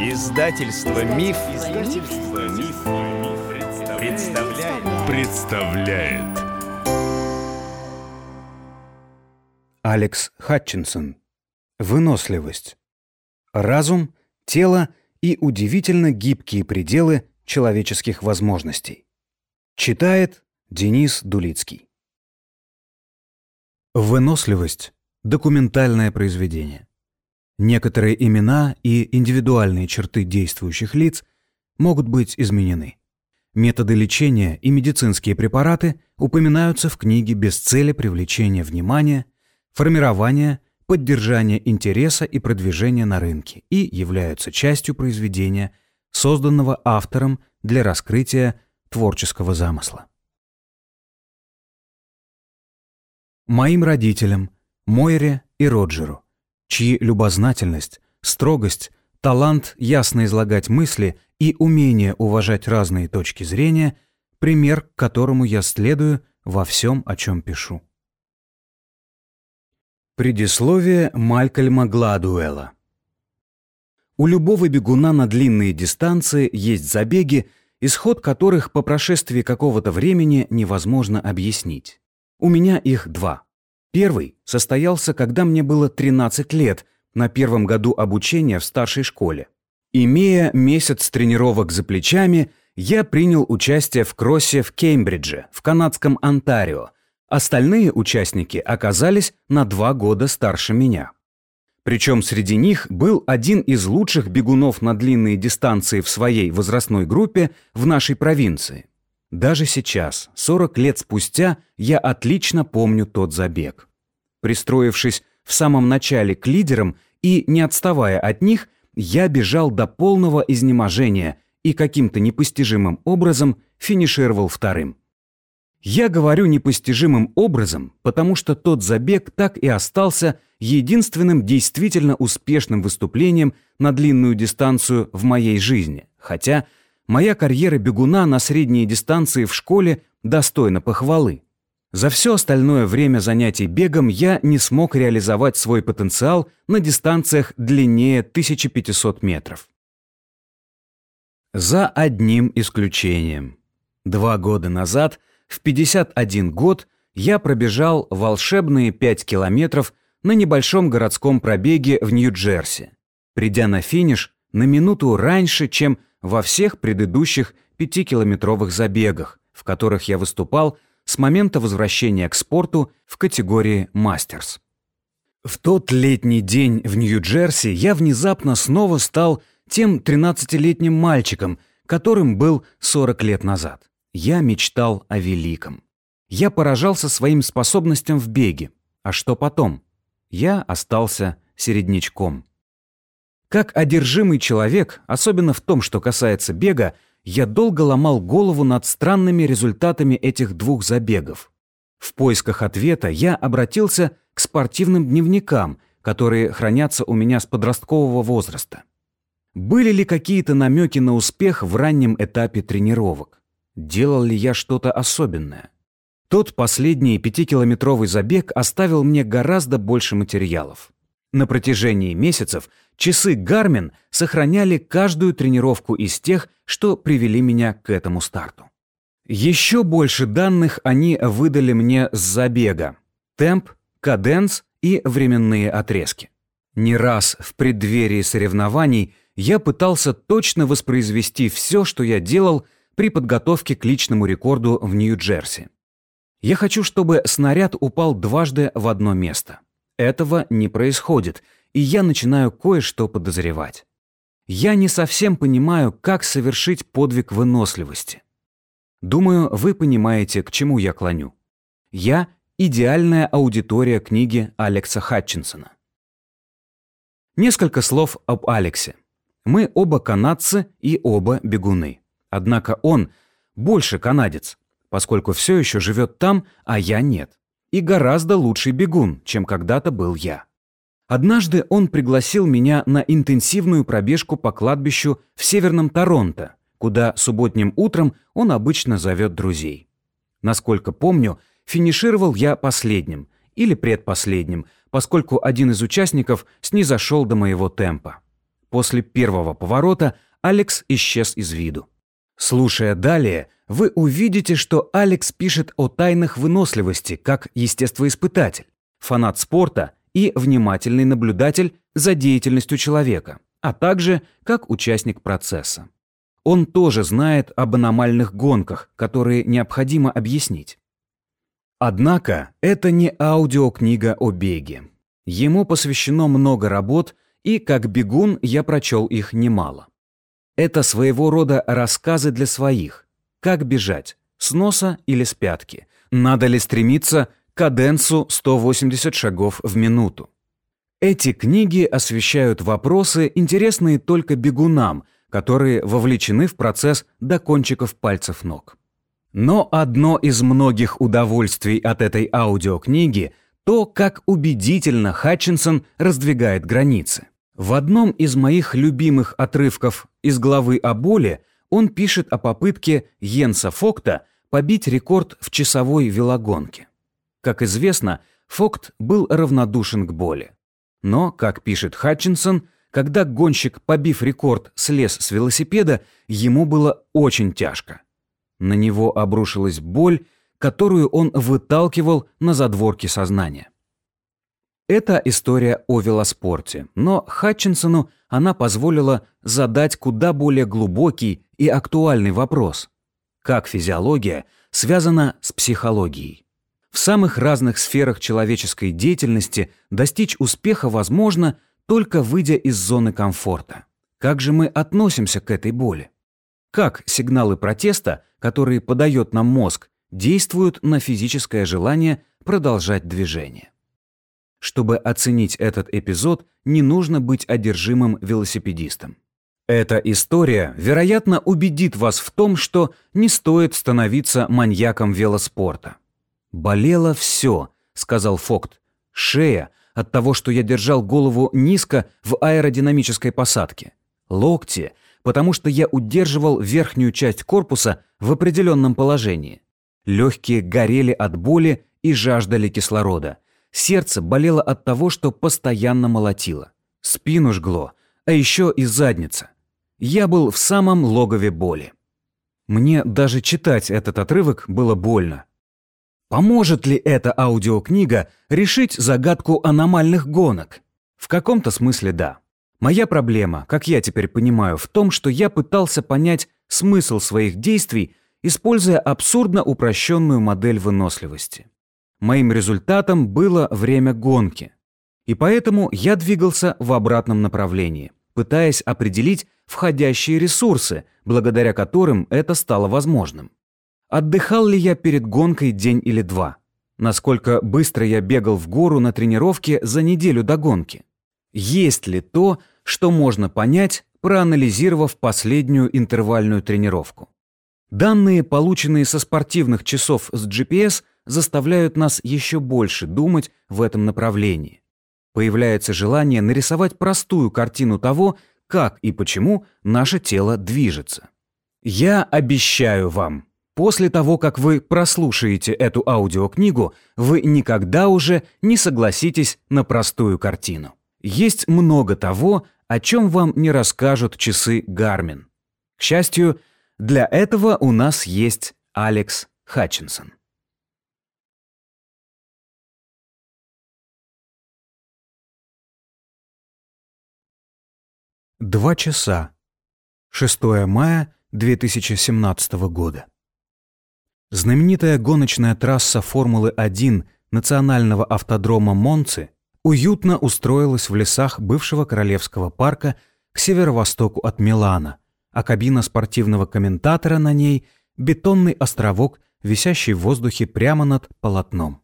Издательство Миф, Издательство Миф, представляет. представляет. Алекс Хатчинсон. Выносливость. Разум, тело и удивительно гибкие пределы человеческих возможностей. Читает Денис Дулицкий. Выносливость – документальное произведение. Некоторые имена и индивидуальные черты действующих лиц могут быть изменены. Методы лечения и медицинские препараты упоминаются в книге без цели привлечения внимания, формирования, поддержания интереса и продвижения на рынке и являются частью произведения, созданного автором для раскрытия творческого замысла. Моим родителям, Мойре и Роджеру, чьи любознательность, строгость, талант ясно излагать мысли и умение уважать разные точки зрения – пример, к которому я следую во всем, о чем пишу. Предисловие Малькольма Гладуэлла У любого бегуна на длинные дистанции есть забеги, исход которых по прошествии какого-то времени невозможно объяснить. У меня их два. Первый состоялся, когда мне было 13 лет, на первом году обучения в старшей школе. Имея месяц тренировок за плечами, я принял участие в кроссе в Кембридже, в канадском Онтарио. Остальные участники оказались на два года старше меня. Причем среди них был один из лучших бегунов на длинные дистанции в своей возрастной группе в нашей провинции. Даже сейчас, 40 лет спустя, я отлично помню тот забег. Пристроившись в самом начале к лидерам и не отставая от них, я бежал до полного изнеможения и каким-то непостижимым образом финишировал вторым. Я говорю непостижимым образом, потому что тот забег так и остался единственным действительно успешным выступлением на длинную дистанцию в моей жизни, хотя моя карьера бегуна на средние дистанции в школе достойна похвалы. За все остальное время занятий бегом я не смог реализовать свой потенциал на дистанциях длиннее 1500 метров. За одним исключением. Два года назад, в 51 год, я пробежал волшебные 5 километров на небольшом городском пробеге в Нью-Джерси, придя на финиш на минуту раньше, чем во всех предыдущих пятикилометровых забегах, в которых я выступал с момента возвращения к спорту в категории «Мастерс». В тот летний день в Нью-Джерси я внезапно снова стал тем 13-летним мальчиком, которым был 40 лет назад. Я мечтал о великом. Я поражался своим способностям в беге. А что потом? Я остался середнячком. Как одержимый человек, особенно в том, что касается бега, я долго ломал голову над странными результатами этих двух забегов. В поисках ответа я обратился к спортивным дневникам, которые хранятся у меня с подросткового возраста. Были ли какие-то намеки на успех в раннем этапе тренировок? Делал ли я что-то особенное? Тот последний пятикилометровый забег оставил мне гораздо больше материалов. На протяжении месяцев часы Garmin сохраняли каждую тренировку из тех, что привели меня к этому старту. Еще больше данных они выдали мне с забега. Темп, каденс и временные отрезки. Не раз в преддверии соревнований я пытался точно воспроизвести все, что я делал при подготовке к личному рекорду в Нью-Джерси. Я хочу, чтобы снаряд упал дважды в одно место. Этого не происходит, и я начинаю кое-что подозревать. Я не совсем понимаю, как совершить подвиг выносливости. Думаю, вы понимаете, к чему я клоню. Я – идеальная аудитория книги Алекса Хатчинсона. Несколько слов об Алексе. Мы оба канадцы и оба бегуны. Однако он больше канадец, поскольку все еще живет там, а я нет и гораздо лучший бегун, чем когда-то был я. Однажды он пригласил меня на интенсивную пробежку по кладбищу в северном Торонто, куда субботним утром он обычно зовет друзей. Насколько помню, финишировал я последним или предпоследним, поскольку один из участников снизошел до моего темпа. после первого поворота Алекс исчез из виду. Слушая далее, вы увидите, что Алекс пишет о тайнах выносливости как естествоиспытатель, фанат спорта и внимательный наблюдатель за деятельностью человека, а также как участник процесса. Он тоже знает об аномальных гонках, которые необходимо объяснить. Однако это не аудиокнига о беге. Ему посвящено много работ, и как бегун я прочел их немало. Это своего рода рассказы для своих. Как бежать? С носа или с пятки? Надо ли стремиться к каденсу 180 шагов в минуту? Эти книги освещают вопросы, интересные только бегунам, которые вовлечены в процесс до кончиков пальцев ног. Но одно из многих удовольствий от этой аудиокниги – то, как убедительно Хатчинсон раздвигает границы. В одном из моих любимых отрывков из главы о боли он пишет о попытке Йенса Фокта побить рекорд в часовой велогонке. Как известно, Фокт был равнодушен к боли. Но, как пишет Хатчинсон, когда гонщик, побив рекорд, слез с велосипеда, ему было очень тяжко. На него обрушилась боль, которую он выталкивал на задворки сознания. Это история о велоспорте, но Хатчинсону она позволила задать куда более глубокий и актуальный вопрос. Как физиология связана с психологией? В самых разных сферах человеческой деятельности достичь успеха возможно, только выйдя из зоны комфорта. Как же мы относимся к этой боли? Как сигналы протеста, которые подает нам мозг, действуют на физическое желание продолжать движение? Чтобы оценить этот эпизод, не нужно быть одержимым велосипедистом. Эта история, вероятно, убедит вас в том, что не стоит становиться маньяком велоспорта. «Болело все», — сказал Фокт. «Шея от того, что я держал голову низко в аэродинамической посадке. Локти, потому что я удерживал верхнюю часть корпуса в определенном положении. Легкие горели от боли и жаждали кислорода. Сердце болело от того, что постоянно молотило. Спину жгло, а еще и задница. Я был в самом логове боли. Мне даже читать этот отрывок было больно. Поможет ли эта аудиокнига решить загадку аномальных гонок? В каком-то смысле да. Моя проблема, как я теперь понимаю, в том, что я пытался понять смысл своих действий, используя абсурдно упрощенную модель выносливости. Моим результатом было время гонки. И поэтому я двигался в обратном направлении, пытаясь определить входящие ресурсы, благодаря которым это стало возможным. Отдыхал ли я перед гонкой день или два? Насколько быстро я бегал в гору на тренировке за неделю до гонки? Есть ли то, что можно понять, проанализировав последнюю интервальную тренировку? Данные, полученные со спортивных часов с GPS, заставляют нас еще больше думать в этом направлении. Появляется желание нарисовать простую картину того, как и почему наше тело движется. Я обещаю вам, После того, как вы прослушаете эту аудиокнигу, вы никогда уже не согласитесь на простую картину. Есть много того, о чем вам не расскажут часы Garmin. К счастью, для этого у нас есть Алекс Хатчинсон. Два часа. 6 мая 2017 года. Знаменитая гоночная трасса Формулы-1 национального автодрома Монци уютно устроилась в лесах бывшего Королевского парка к северо-востоку от Милана, а кабина спортивного комментатора на ней – бетонный островок, висящий в воздухе прямо над полотном.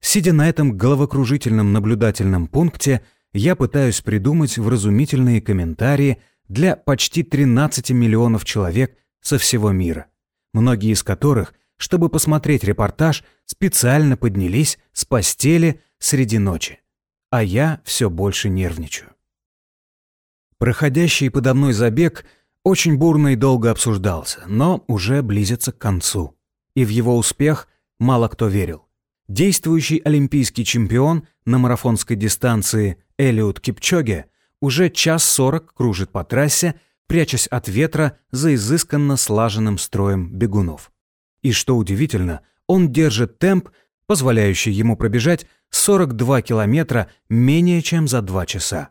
Сидя на этом головокружительном наблюдательном пункте, я пытаюсь придумать вразумительные комментарии для почти 13 миллионов человек со всего мира, многие из которых – чтобы посмотреть репортаж, специально поднялись с постели среди ночи. А я все больше нервничаю. Проходящий подо мной забег очень бурно и долго обсуждался, но уже близится к концу. И в его успех мало кто верил. Действующий олимпийский чемпион на марафонской дистанции Элиот Кипчоге уже час сорок кружит по трассе, прячась от ветра за изысканно слаженным строем бегунов. И что удивительно, он держит темп, позволяющий ему пробежать 42 километра менее чем за 2 часа.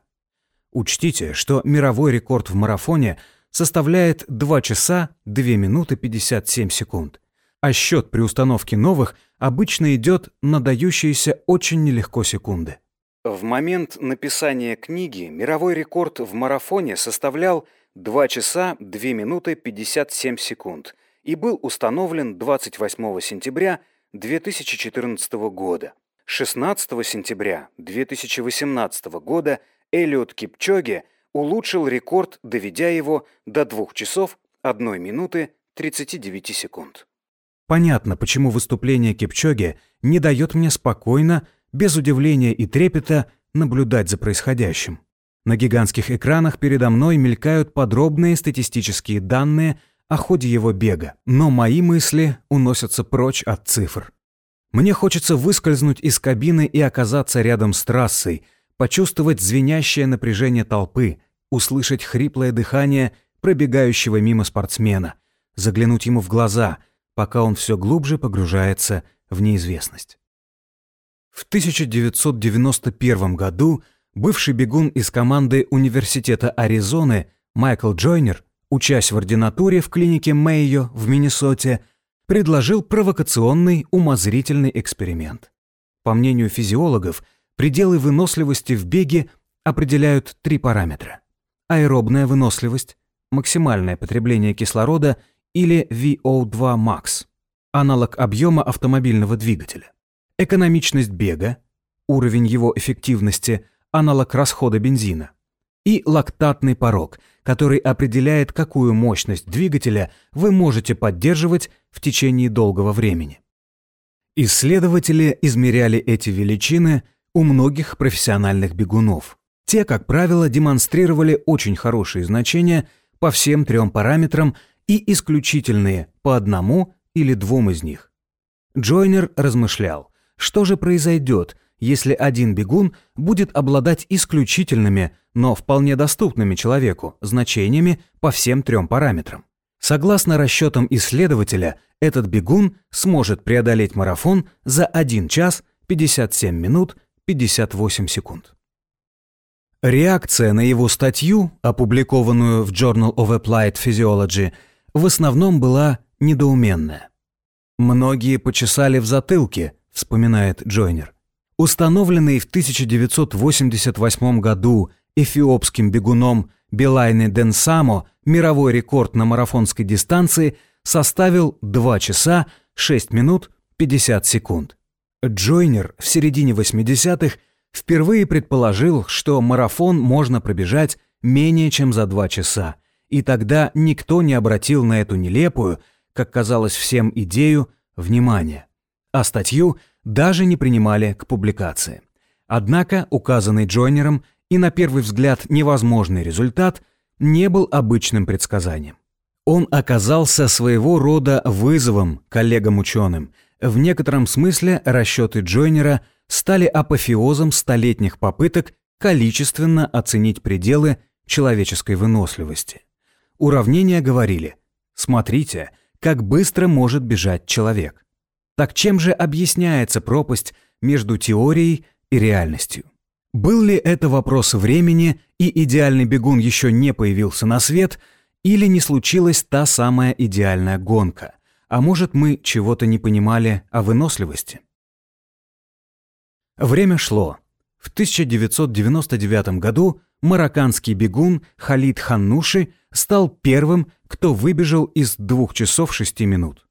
Учтите, что мировой рекорд в марафоне составляет 2 часа 2 минуты 57 секунд, а счет при установке новых обычно идет на дающиеся очень нелегко секунды. В момент написания книги мировой рекорд в марафоне составлял 2 часа 2 минуты 57 секунд и был установлен 28 сентября 2014 года. 16 сентября 2018 года Элиот Кипчоге улучшил рекорд, доведя его до 2 часов 1 минуты 39 секунд. Понятно, почему выступление Кипчоге не дает мне спокойно, без удивления и трепета, наблюдать за происходящим. На гигантских экранах передо мной мелькают подробные статистические данные о ходе его бега, но мои мысли уносятся прочь от цифр. Мне хочется выскользнуть из кабины и оказаться рядом с трассой, почувствовать звенящее напряжение толпы, услышать хриплое дыхание пробегающего мимо спортсмена, заглянуть ему в глаза, пока он все глубже погружается в неизвестность. В 1991 году бывший бегун из команды Университета Аризоны Майкл Джойнер, учась в ординатуре в клинике Мэйо в Миннесоте, предложил провокационный умозрительный эксперимент. По мнению физиологов, пределы выносливости в беге определяют три параметра. Аэробная выносливость, максимальное потребление кислорода или VO2 max, аналог объема автомобильного двигателя, экономичность бега, уровень его эффективности, аналог расхода бензина, и лактатный порог, который определяет, какую мощность двигателя вы можете поддерживать в течение долгого времени. Исследователи измеряли эти величины у многих профессиональных бегунов. Те, как правило, демонстрировали очень хорошие значения по всем трем параметрам и исключительные по одному или двум из них. Джойнер размышлял, что же произойдет, если один бегун будет обладать исключительными, но вполне доступными человеку значениями по всем трем параметрам. Согласно расчетам исследователя, этот бегун сможет преодолеть марафон за 1 час 57 минут 58 секунд. Реакция на его статью, опубликованную в Journal of Applied Physiology, в основном была недоуменная. «Многие почесали в затылке», — вспоминает Джойнер. Установленный в 1988 году эфиопским бегуном Белайне Денсамо мировой рекорд на марафонской дистанции составил 2 часа 6 минут 50 секунд. Джойнер в середине 80-х впервые предположил, что марафон можно пробежать менее чем за 2 часа, и тогда никто не обратил на эту нелепую, как казалось всем идею, внимания. А статью – даже не принимали к публикации. Однако указанный Джойнером и на первый взгляд невозможный результат не был обычным предсказанием. Он оказался своего рода вызовом коллегам-ученым. В некотором смысле расчеты Джойнера стали апофеозом столетних попыток количественно оценить пределы человеческой выносливости. Уравнения говорили «Смотрите, как быстро может бежать человек». Так чем же объясняется пропасть между теорией и реальностью? Был ли это вопрос времени, и идеальный бегун еще не появился на свет, или не случилась та самая идеальная гонка? А может, мы чего-то не понимали о выносливости? Время шло. В 1999 году марокканский бегун Халид Ханнуши стал первым, кто выбежал из 2 часов 6 минут.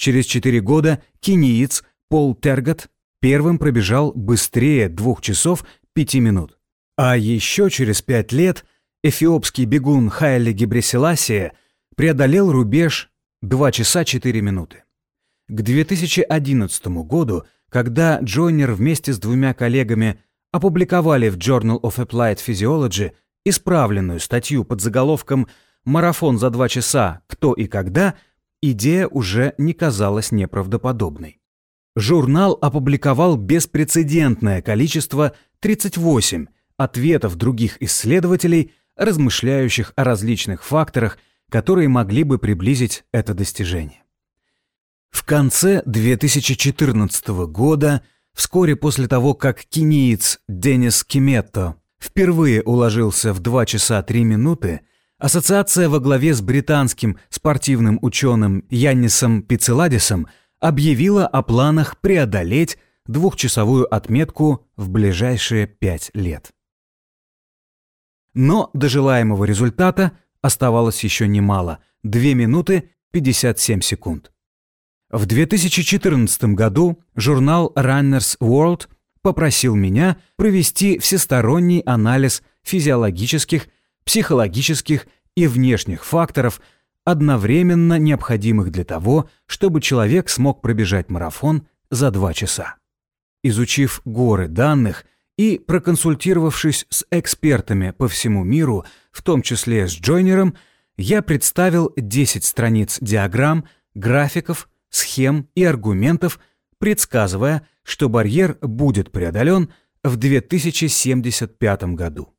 Через четыре года кениец Пол Тергот первым пробежал быстрее двух часов пяти минут. А еще через пять лет эфиопский бегун Хайли Гебресиласия преодолел рубеж 2 часа 4 минуты. К 2011 году, когда Джойнер вместе с двумя коллегами опубликовали в Journal of Applied Physiology исправленную статью под заголовком «Марафон за два часа. Кто и когда», идея уже не казалась неправдоподобной. Журнал опубликовал беспрецедентное количество 38 ответов других исследователей, размышляющих о различных факторах, которые могли бы приблизить это достижение. В конце 2014 года, вскоре после того, как кениец Денис Киметто впервые уложился в 2 часа 3 минуты, ассоциация во главе с британским спортивным ученым Яннисом Пицеладисом объявила о планах преодолеть двухчасовую отметку в ближайшие пять лет. Но до желаемого результата оставалось еще немало – 2 минуты 57 секунд. В 2014 году журнал Runners World попросил меня провести всесторонний анализ физиологических, психологических и внешних факторов, одновременно необходимых для того, чтобы человек смог пробежать марафон за два часа. Изучив горы данных и проконсультировавшись с экспертами по всему миру, в том числе с Джойнером, я представил 10 страниц диаграмм, графиков, схем и аргументов, предсказывая, что барьер будет преодолен в 2075 году.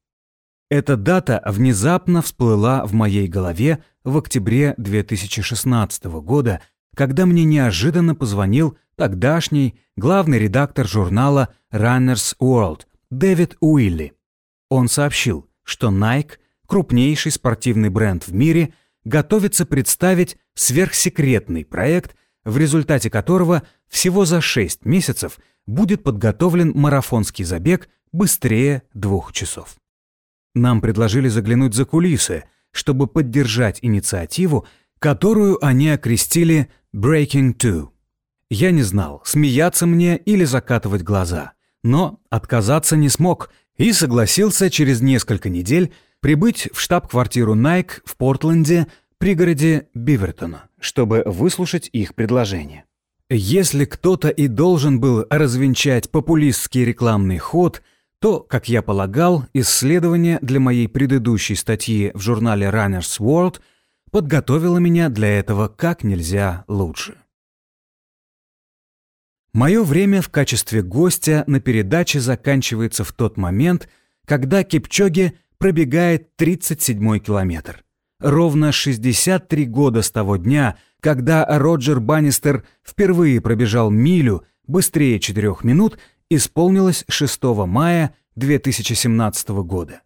Эта дата внезапно всплыла в моей голове в октябре 2016 года, когда мне неожиданно позвонил тогдашний главный редактор журнала Runner's World Дэвид Уилли. Он сообщил, что Nike, крупнейший спортивный бренд в мире, готовится представить сверхсекретный проект, в результате которого всего за 6 месяцев будет подготовлен марафонский забег быстрее двух часов. Нам предложили заглянуть за кулисы, чтобы поддержать инициативу, которую они окрестили «Breaking Two». Я не знал, смеяться мне или закатывать глаза, но отказаться не смог и согласился через несколько недель прибыть в штаб-квартиру Nike в Портленде, пригороде Бивертона, чтобы выслушать их предложение. Если кто-то и должен был развенчать популистский рекламный ход, то, как я полагал, исследование для моей предыдущей статьи в журнале Runner's World подготовило меня для этого как нельзя лучше. Мое время в качестве гостя на передаче заканчивается в тот момент, когда Кипчоге пробегает 37-й километр. Ровно 63 года с того дня, когда Роджер Баннистер впервые пробежал милю быстрее 4 минут, исполнилось 6 мая 2017 года.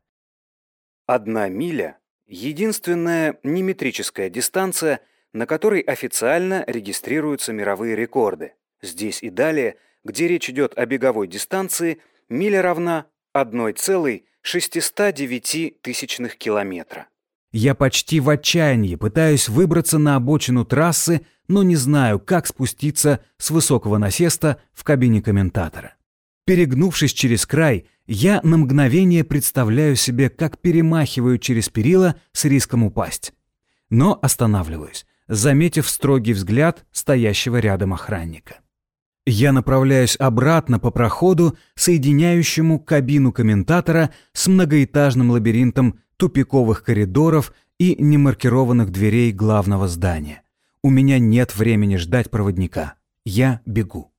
Одна миля – единственная неметрическая дистанция, на которой официально регистрируются мировые рекорды. Здесь и далее, где речь идет о беговой дистанции, миля равна 1,609 тысячных километра. Я почти в отчаянии пытаюсь выбраться на обочину трассы, но не знаю, как спуститься с высокого насеста в кабине комментатора. Перегнувшись через край, я на мгновение представляю себе, как перемахиваю через перила с риском упасть. Но останавливаюсь, заметив строгий взгляд стоящего рядом охранника. Я направляюсь обратно по проходу, соединяющему кабину комментатора с многоэтажным лабиринтом тупиковых коридоров и немаркированных дверей главного здания. У меня нет времени ждать проводника. Я бегу.